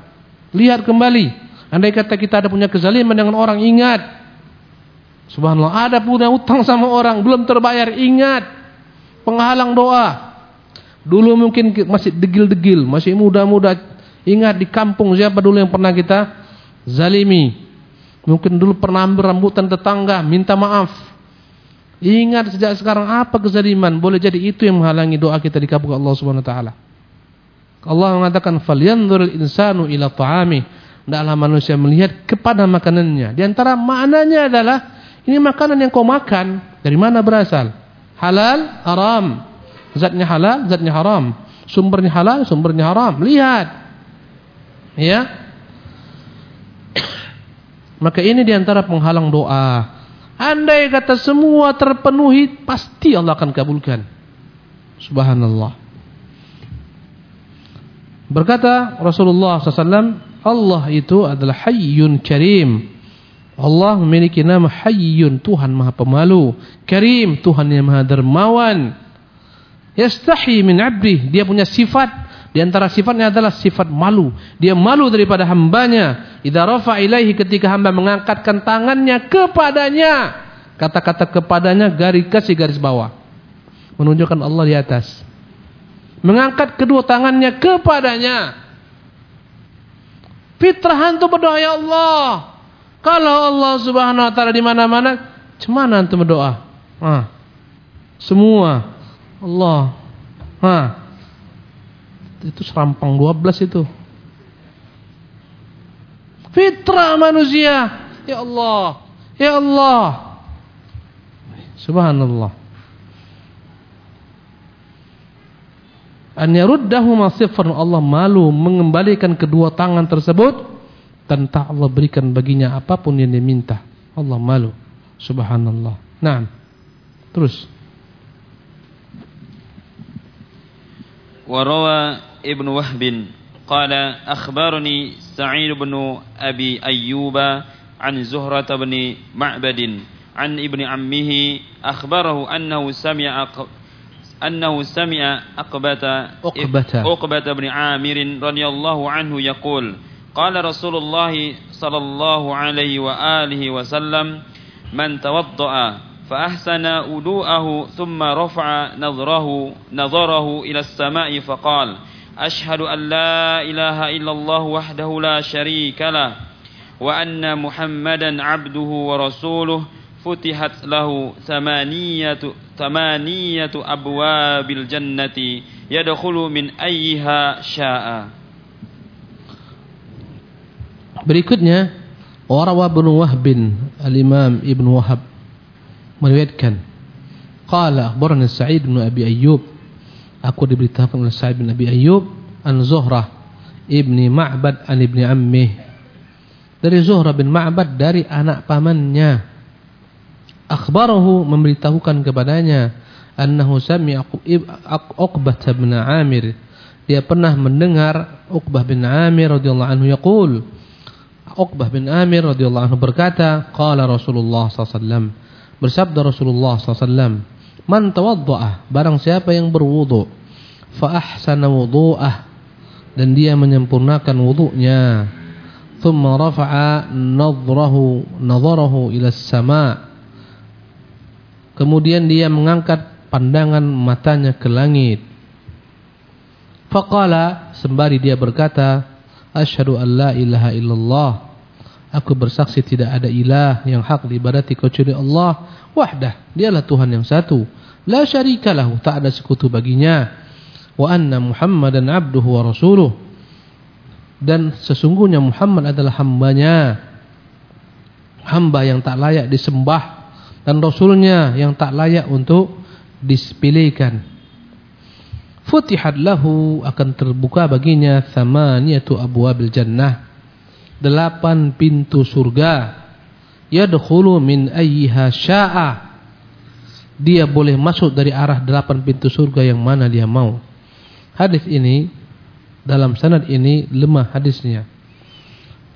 Lihat kembali. Andai kata kita ada punya kezaliman dengan orang, ingat. Subhanallah, ada punya utang sama orang, belum terbayar, ingat. Penghalang doa. Dulu mungkin masih degil-degil, masih muda-muda, Ingat di kampung siapa dulu yang pernah kita zalimi. Mungkin dulu pernah ambil rambutan tetangga, minta maaf. Ingat sejak sekarang apa kezaliman, boleh jadi itu yang menghalangi doa kita dikabulkan Allah Subhanahu wa taala. Allah mengatakan falyanzurul insanu ila ta'ami. Hendaklah manusia melihat kepada makanannya. Di antara maknanya adalah ini makanan yang kau makan dari mana berasal? Halal, haram. Zatnya halal, zatnya haram. Sumbernya halal, sumbernya haram. Lihat. Ya. Maka ini di antara penghalang doa. Andai kata semua terpenuhi, pasti Allah akan kabulkan. Subhanallah. Berkata Rasulullah SAW, Allah itu adalah hayyun karim. Allah memiliki nama hayyun, Tuhan maha pemalu. Karim, Tuhan yang maha dermawan. Yastahi min dia punya sifat di antara sifatnya adalah sifat malu. Dia malu daripada hambanya. Idza rafa ilaihi ketika hamba mengangkatkan tangannya kepadanya. Kata-kata kepadanya garis kasih garis bawah. Menunjukkan Allah di atas. Mengangkat kedua tangannya kepadanya. Fitrah antum berdoa ya Allah. Kalau Allah Subhanahu wa taala di mana-mana, cemana antum berdoa? Ah. Semua Allah. Ha. itu serampang 12 itu. Fitrah manusia. Ya Allah. Ya Allah. Subhanallah. An yaruddahuma Allah malu mengembalikan kedua tangan tersebut dan tak Allah berikan baginya apa pun yang dia minta. Allah malu. Subhanallah. Nah. Terus.
وروى ابن وهب قال أخبرني سعيد بن أبي أيوب عن زهرة بن معبد عن ابن عمه أخبره أنه سمع أنه سمع أقبة
أقبة.
أقبة بن عامر رضي الله عنه يقول قال رسول الله صلى الله عليه وآله وسلم من توضأ فأحسن ودوءه ثم رفع نظره نظره إلى السماء فقال أشهد أن لا إله إلا الله وحده لا شريك له وأن محمدا عبده ورسوله فتحت له ثمانية, ثمانية أبواب الجنة يدخل من أيها شاء
Berikutnya Warawa bin Wahbin Al-Imam Ibn Wahab meriwayatkan. Qala akhbarana Sa'id bin Abi Ayyub. Aku diberitahukan oleh Sa'id bin Abi Ayyub an Zuhrah ibni Ma'bad an ibni Ammih. Dari Zuhrah bin Ma'bad dari anak pamannya. Akhbarahu memberitahukan kepadanya annahu sami'a Uqbah bin Amir. Dia pernah mendengar Uqbah bin Amir radhiyallahu anhu yaqul. Uqbah bin Amir radhiyallahu anhu berkata qala Rasulullah sallallahu alaihi wasallam Bersabda Rasulullah SAW, Man tawaddu'ah, barang siapa yang berwudu, fa ahsana wudu'ah, dan dia menyempurnakan wudu'nya, thumma rafa'a nadrahu nadharahu ila sama Kemudian dia mengangkat pandangan matanya ke langit. Faqala sembari dia berkata, Asyhadu an la ilaha illallah Aku bersaksi tidak ada ilah yang hak diibadati kecuali Allah wahdah. Dialah Tuhan yang satu. La syarika lahu, tak ada sekutu baginya. Wa anna Muhammadan abduhu wa rasuluh. Dan sesungguhnya Muhammad adalah hambanya. Hamba yang tak layak disembah dan rasulnya yang tak layak untuk disepelekan. Futihat lahu akan terbuka baginya thamaniyatu abwabil jannah delapan pintu surga. Yadkhulu min ayyiha sya'a. Dia boleh masuk dari arah delapan pintu surga yang mana dia mau. Hadis ini dalam sanad ini lemah hadisnya.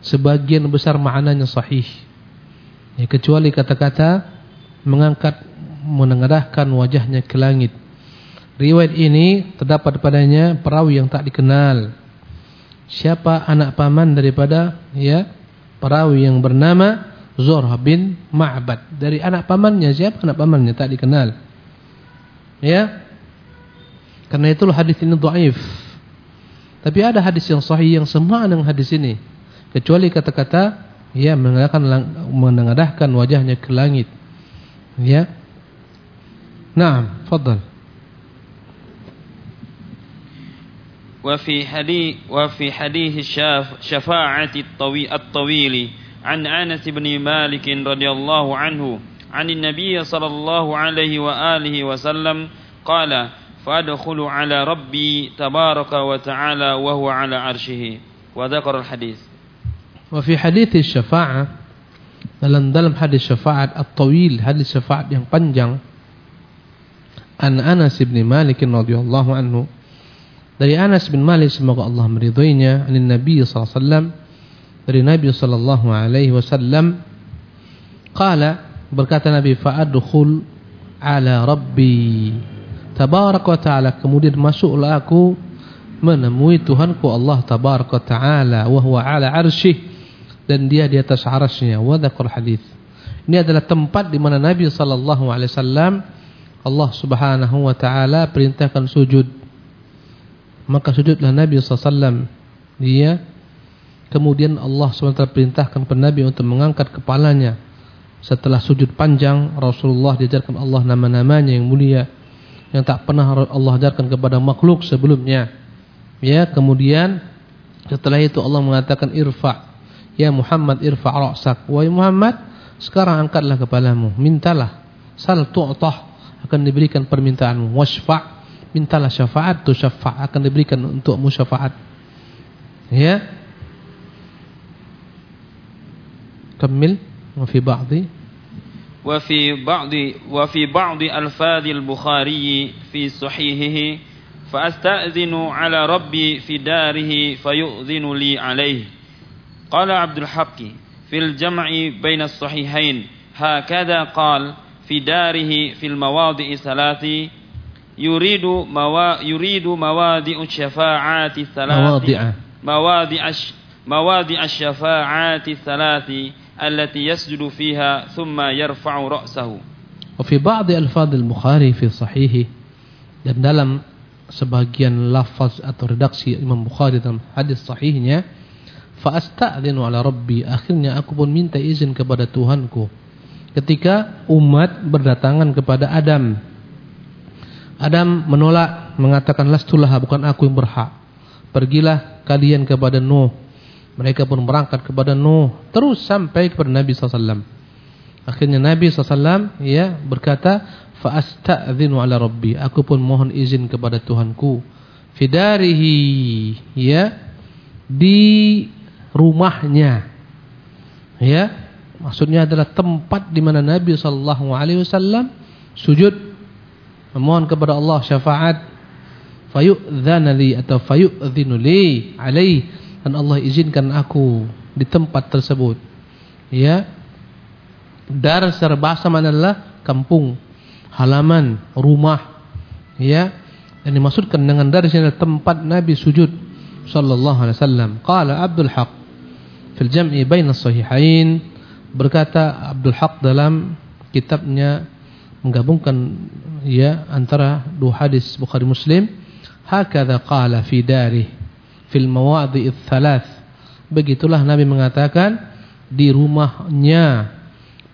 Sebagian besar maknanya sahih. Ya, kecuali kata-kata mengangkat menengadahkan wajahnya ke langit. Riwayat ini terdapat padanya perawi yang tak dikenal siapa anak paman daripada ya perawi yang bernama Zurah bin Ma'bad. Dari anak pamannya siapa anak pamannya tak dikenal. Ya. Karena itu hadis ini dhaif. Tapi ada hadis yang sahih yang sama dengan hadis ini. Kecuali kata-kata ya mengadahkan menengadahkan wajahnya ke langit. Ya. Naam, fadhal.
وفي حديث وفي حديث الشفاعة الطويل عن أنس بن مالك رضي الله عنه عن النبي صلى الله عليه وآله وسلم قال فأدخل على ربي تبارك وتعالى وهو على عرشه. وذكر الحديث.
وفي حديث الشفاعة dalam dalam hadis syafaat at-tawil hadis syafaat yang panjang an Anas bin Malik radhiyallahu anhu dari Anas bin Malik semoga Allah meridhoinya. Dari Nabi sallallahu alaihi wasallam. Dari Nabi sallallahu alaihi wasallam. Qala berkata Nabi fa'adkhul ala rabbi. Tabarak wa taala kemudian masuklah aku menemui Tuhanku Allah tabarak wa taala wa huwa ala arsyih dan dia di atas arasnya wa dzakar hadis ini adalah tempat di mana Nabi sallallahu alaihi wasallam Allah Subhanahu wa taala perintahkan sujud maka sujudlah Nabi SAW dia kemudian Allah SWT perintahkan kepada Nabi untuk mengangkat kepalanya setelah sujud panjang Rasulullah diajarkan Allah nama-namanya yang mulia yang tak pernah Allah ajarkan kepada makhluk sebelumnya Ya, kemudian setelah itu Allah mengatakan irfa. Ya Muhammad irfa ra'sak. Wahai Muhammad, sekarang angkatlah kepalamu, mintalah. Sal tu'tah akan diberikan permintaanmu. Wasfa' mintalah syafaat tu syafaat akan diberikan untukmu syafaat. Ya. Kamil wa fi ba'dhi
وفي بعض وفي بعض ألفاظ البخاري في صحيحه فأستأذن على ربي في داره فيؤذن لي عليه قال عبد الحق في الجمع بين الصحيحين هكذا قال في داره في المواضع ثلاث yuridu mawa yuridu mawadi syafa'ati thalathi.
Mawadi
ash mawadi asy-syafa'ati thalathi allati yasjudu fiha thumma yarfa'u ra'sahu.
Wa fi ba'd alfaz al-Bukhari fi sahihi dan dalam sebagian lafaz atau redaksi Imam Bukhari dalam hadis sahihnya fa asta'dzinu ala rabbi. Akhirnya aku pun minta izin kepada Tuhanku ketika umat berdatangan kepada Adam. Adam menolak mengatakan lastulah bukan aku yang berhak pergilah kalian kepada Nuh mereka pun berangkat kepada Nuh terus sampai kepada Nabi SAW. Akhirnya Nabi SAW ya berkata, fa astadzinu ala Rabbi. Aku pun mohon izin kepada Tuhanku. Fidarihi ya di rumahnya. Ya, maksudnya adalah tempat di mana Nabi sallallahu alaihi wasallam sujud memohon kepada Allah syafaat fayu'dzana li atau fayu'dzinu li alaihi dan Allah izinkan aku di tempat tersebut. Ya. Dar secara bahasa adalah kampung, halaman, rumah. Ya. Dan dimaksudkan dengan dar sini tempat Nabi sujud sallallahu alaihi wasallam. Qala Abdul Haq fil jam'i baina sahihain berkata Abdul Haq dalam kitabnya menggabungkan ya antara dua hadis Bukhari Muslim hakadha qala fi darih fil mawadhi'its thalath. Begitulah Nabi mengatakan di rumahnya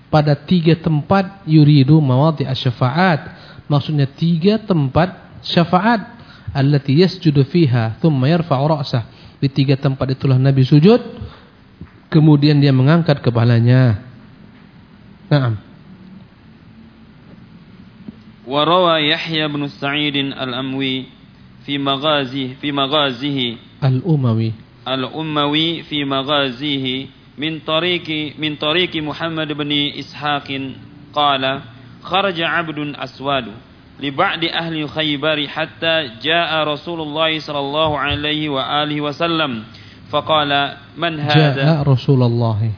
pada tiga tempat yuridu mawadhi' asy-syafa'at. Maksudnya tiga tempat syafaat allati yasjudu fiha thumma yarfa'u ra'sah. Di tiga tempat itulah Nabi sujud kemudian dia mengangkat kepalanya. Naam.
وروى يحيى بن سعيد الأموي في مغازيه في مغازيه.
الأموي.
الأموي في مغازيه من طريق من طريق محمد بن إسحاق قال خرج عبد أسود لبعض أهل خيبر حتى جاء رسول الله صلى الله عليه وآله وسلم فقال من هذا؟
جاء رسول الله.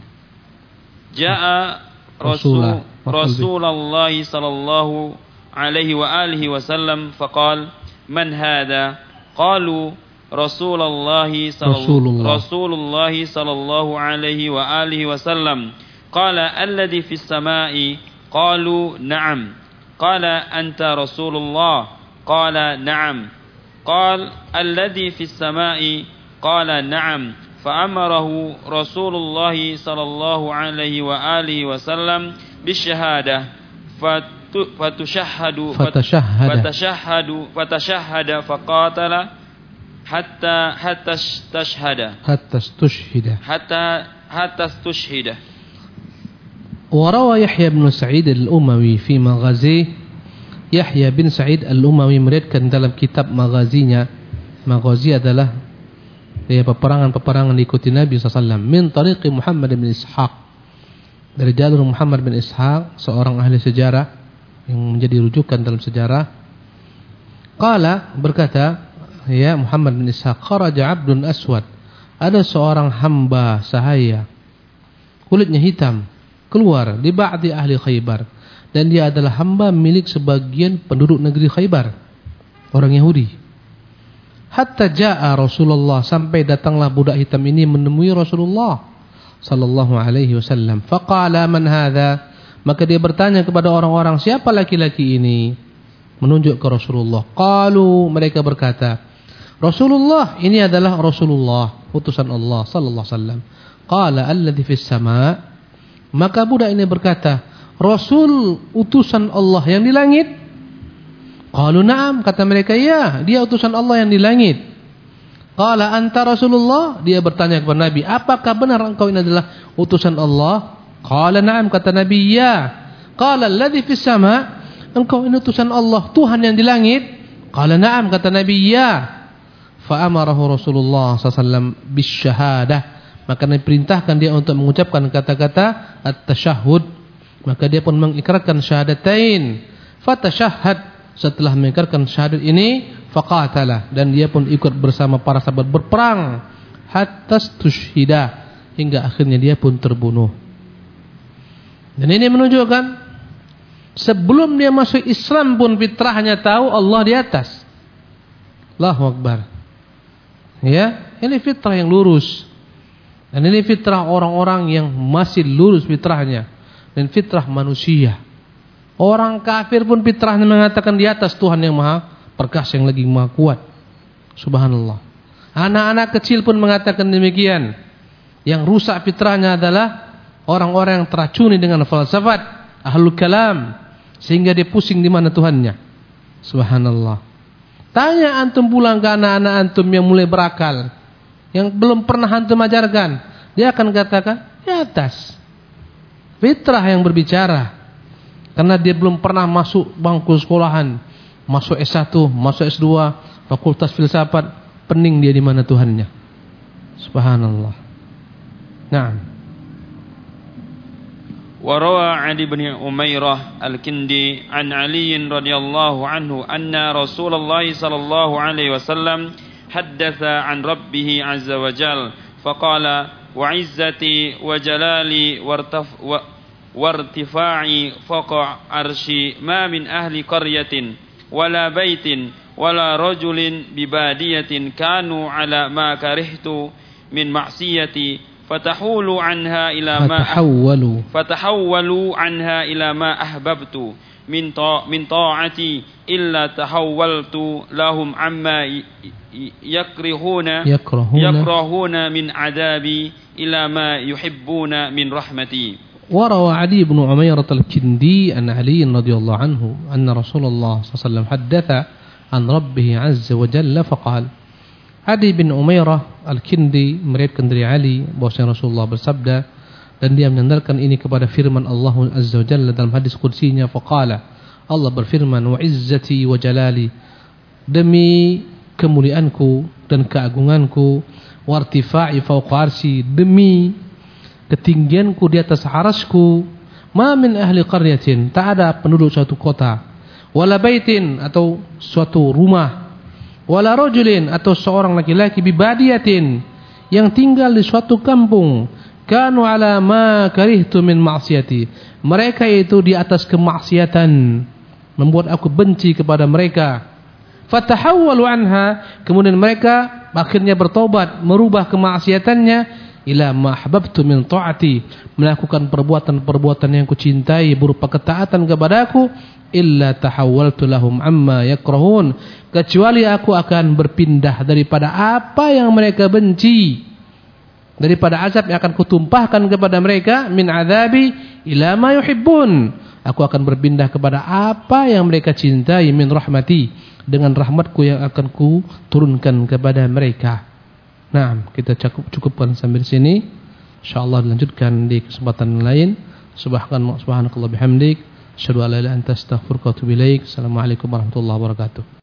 جاء رسول, رسول الله صلى الله عليه وآله وسلم فقال من هذا؟ قالوا رسول الله صلى رسول الله, رسول الله صلى الله عليه وآله وسلم. قال الذي في السماء؟ قالوا نعم. قال أنت رسول الله. قال نعم. قال الذي في السماء؟ قال نعم. فأمره رسول الله صلى الله عليه وآله وسلم بالشهادة. فتشهد
فتشهد
فتشهد فتشهد فقاتل حتى حتى استشهد
حتى استشهد
حتى حتى استشهد
وروى يحيى بن سعيد الأموي في مغازيه Yahya bin Sa'id Al-Umawi meriwayatkan dalam kitab magazinya Magazi adalah ya peperangan-peperangan diikuti Nabi SAW min tariqi Muhammad bin Ishaq dari jalur Muhammad bin Ishaq seorang ahli sejarah yang menjadi rujukan dalam sejarah. Qala berkata ya Muhammad bin Ishaq kharaja abdun aswad. Ada seorang hamba sahaya. Kulitnya hitam. Keluar di ba'di ahli Khaybar. Dan dia adalah hamba milik sebagian penduduk negeri Khaybar. Orang Yahudi. Hatta jaa Rasulullah sampai datanglah budak hitam ini menemui Rasulullah sallallahu alaihi wasallam. Faqala man hadha maka dia bertanya kepada orang-orang siapa laki-laki ini menunjuk ke Rasulullah qalu mereka berkata Rasulullah ini adalah Rasulullah utusan Allah sallallahu alaihi wasallam. Qala alladhi fis sama maka budak ini berkata, Rasul utusan Allah yang di langit? Qalu na'am kata mereka ya, dia utusan Allah yang di langit. Qala anta Rasulullah? Dia bertanya kepada Nabi, "Apakah benar engkau ini adalah utusan Allah?" Qala na'am kata Nabi, "Ya." Qala alladhi fis sama? Engkau ini utusan Allah, Tuhan yang di langit? Qala na'am kata Nabi, "Ya." Fa amarahu Rasulullah sallallahu bisyhadah. Maka Nabi perintahkan dia untuk mengucapkan kata-kata at-tasyahhud. Maka dia pun mengikrarkan syahadatain. Fatashahhad. Setelah mengikrarkan syahadat ini, faqatala dan dia pun ikut bersama para sahabat berperang hatta tushhida hingga akhirnya dia pun terbunuh. Dan ini menunjukkan sebelum dia masuk Islam pun fitrahnya tahu Allah di atas. Allahu Akbar. Ya, ini fitrah yang lurus. Dan ini fitrah orang-orang yang masih lurus fitrahnya dan fitrah manusia. Orang kafir pun fitrahnya mengatakan di atas Tuhan yang Maha perkasa yang lagi maha kuat. Subhanallah. Anak-anak kecil pun mengatakan demikian. Yang rusak fitrahnya adalah orang-orang yang teracuni dengan falsafat, ahlul kalam, sehingga dia pusing di mana Tuhannya. Subhanallah. Tanya antum pulang ke anak-anak antum yang mulai berakal, yang belum pernah antum ajarkan, dia akan katakan di atas. Fitrah yang berbicara. Karena dia belum pernah masuk bangku sekolahan masuk S1, masuk S2, fakultas filsafat, pening dia di mana Tuhannya. Subhanallah. Naam.
وروى علي بن أميرة الكندي عن علي رضي الله عنه أن رسول الله صلى الله عليه وسلم حدث عن ربه عز وجل فقال وعزتي وجلالي وارتفاعي فوق عرشي ما من أهل قرية ولا بيت ولا رجل ببادية كانوا على ما كرهت من معصيتي فتحولوا عنها إلى ما
فتحولوا.
فتحولوا عنها إلى ما أحببت من من طاعتي إلا تحولت لهم عما يكرهون
يكرهون,
يكرهون من عذابي إلى ما يحبون من رحمتي.
وروى علي بن عميرة الكندي أن علي رضي الله عنه أن رسول الله صلى الله عليه وسلم حدث عن ربه عز وجل فقال Ali bin Umairah Al-Kindi meriwayatkan dari Ali bahwasanya Rasulullah bersabda dan dia menyandarkan ini kepada firman Allah Azza wa Jalla dalam hadis qudsinya faqala Allah berfirman wa izzati wa jalali demi kemuliaanku dan keagunganku wa irtifa'i fawqa arsy demi ketinggianku di atas arasku ma min ahli qaryatin tak ada penduduk suatu kota wala baitin atau suatu rumah wala rajulin atau seorang laki-laki bibadiyatin yang tinggal di suatu kampung kanu ala ma karihtu min ma'siyati. Mereka itu di atas kemaksiatan membuat aku benci kepada mereka. Fatahawwalu anha kemudian mereka akhirnya bertobat merubah kemaksiatannya ila ma ahbabtu min taati. Melakukan perbuatan-perbuatan yang kucintai berupa ketaatan kepadaku. Illa tahawwaltu lahum amma yakrahun. Kecuali aku akan berpindah daripada apa yang mereka benci. Daripada azab yang akan kutumpahkan kepada mereka min azabi ila ma yuhibbun. Aku akan berpindah kepada apa yang mereka cintai min rahmati. Dengan rahmatku yang akan ku turunkan kepada mereka Nah, kita cukup cukupkan sampai di sini. Insyaallah dilanjutkan di kesempatan lain. Subhanakallah bihamdik, asyhadu an la ilaha illa anta astaghfiruka wa atubu ilaik. Assalamualaikum warahmatullahi wabarakatuh.